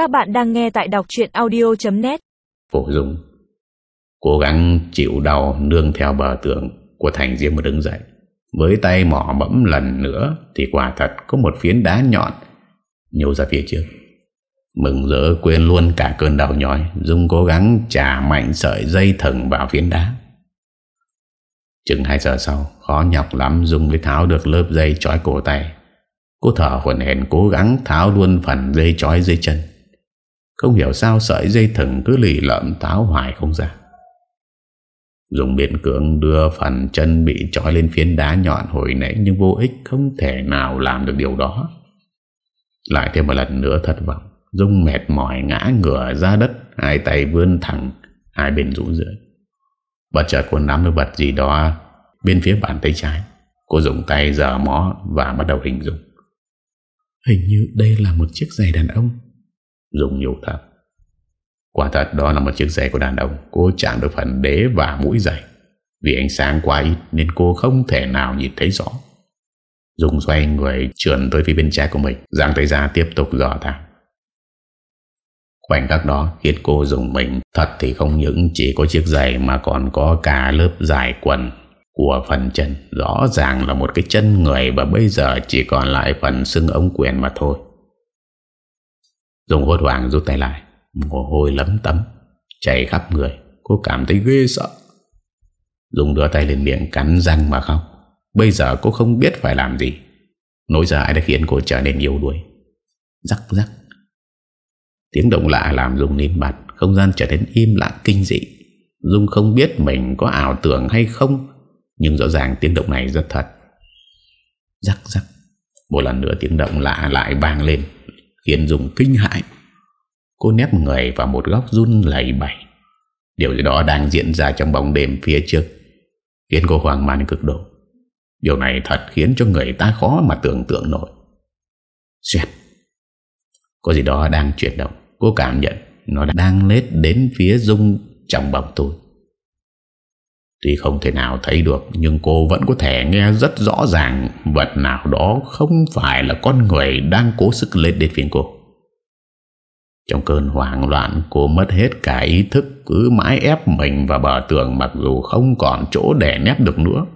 Các bạn đang nghe tại đọc truyện audio.net Phổ Dung. Cố gắng chịu đau nương theo bờ tường của Thành Diêm mà đứng dậy. Với tay mỏ mẫm lần nữa Thì quả thật có một phiến đá nhọn. Nhô ra phía trước. Mừng rỡ quên luôn cả cơn đau nhói, Dung cố gắng trả mạnh sợi dây thừng vào phiến đá. Chừng 2 giờ sau, Khó nhọc lắm, Dung mới tháo được lớp dây trói cổ tay. Cô thở hồn hển cố gắng tháo luôn phần dây trói dưới chân. Không hiểu sao sợi dây thừng cứ lì lợm táo hoài không ra. Dùng biện cưỡng đưa phần chân bị trói lên phiến đá nhọn hồi nãy Nhưng vô ích không thể nào làm được điều đó. Lại thêm một lần nữa thất vọng Dung mệt mỏi ngã ngửa ra đất, Hai tay vươn thẳng, Hai bên rũ rưỡi Bất chợt cô nắm được vật gì đó Bên phía bàn tay trái, Cô dùng tay dở mó và bắt đầu hình dung. Hình như đây là một chiếc giày đàn ông. Dùng nhủ thầm Quả thật, đó là một chiếc giày của đàn ông. Cô chạm được phần đế và mũi giày. Vì ánh sáng quá ít Nên cô không thể nào nhìn thấy rõ. Dùng xoay người trườn tới phía bên trái của mình, Giang tay ra tiếp tục dò thẳng Khoảnh khắc đó, khiến cô dùng mình Thật thì không những chỉ có chiếc giày Mà còn có cả lớp dài quần Của phần chân. Rõ ràng là một cái chân người Và bây giờ chỉ còn lại phần xưng ống quyền mà thôi. Dùng hốt hoảng rút tay lại, Mồ hôi lấm tấm, Chảy khắp người, Cô cảm thấy ghê sợ. Dùng đưa tay lên miệng cắn răng mà khóc, Bây giờ cô không biết phải làm gì. Nỗi sợ đã khiến cô trở nên yếu đuối. Rắc rắc. Tiếng động lạ làm Dung nín mặt, Không gian trở nên im lặng kinh dị. Dung không biết mình có ảo tưởng hay không, Nhưng rõ ràng tiếng động này rất thật. Rắc rắc. Một lần nữa tiếng động lạ lại vang lên. Khiến Dung kinh hại Cô nép người vào một góc run lầy bẩy. Điều gì đó đang diễn ra trong bóng đêm phía trước. Khiến cô hoang mang cực độ. Điều này thật khiến cho người ta khó mà tưởng tượng nổi. Xẹt Có gì đó đang chuyển động. Cô cảm nhận Nó đang lết đến phía Dung trong bóng tối. Tuy không thể nào thấy được, Nhưng cô vẫn có thể nghe rất rõ ràng Vật nào đó không phải là con người Đang cố sức lên đến phiền cô. Trong cơn hoảng loạn, Cô mất hết cả ý thức, Cứ mãi ép mình vào bờ tường Mặc dù không còn chỗ để nép được nữa.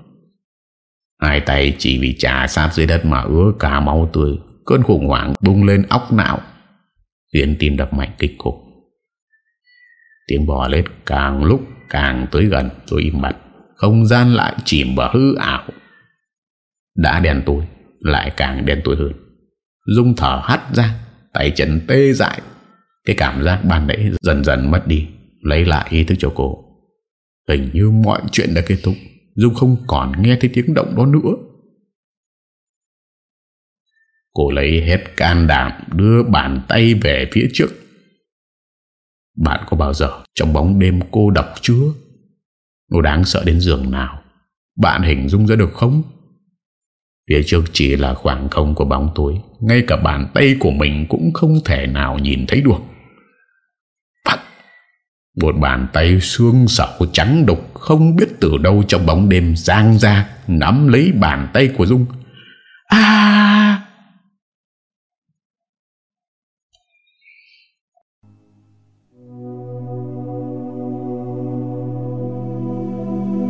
Hai tay chỉ vì trà sát dưới đất Mà ứa cả máu tươi, Cơn khủng hoảng bung lên óc não, Khiến tim đập mạnh kịch cục Tiếng bò lết càng lúc càng tới gần, tôi im bặt. Không gian lại chìm vào hư ảo. Đã đèn tối, Lại càng đen tối hơn. Dung thở hắt ra, Tay chân tê dại. Cái cảm giác ban nãy dần dần mất đi, Lấy lại ý thức cho cô. Hình như mọi chuyện đã kết thúc, Dung không còn nghe thấy tiếng động đó nữa. Cô lấy hết can đảm, đưa bàn tay về phía trước. Bạn có bao giờ trong bóng đêm cô độc chưa? Nó đáng sợ đến giường nào? Bạn hình dung ra được không? Phía trước chỉ là khoảng không của bóng tối Ngay cả bàn tay của mình cũng không thể nào nhìn thấy được Phật Một bàn tay xương sầu trắng đục Không biết từ đâu trong bóng đêm giang ra, Nắm lấy bàn tay của Dung À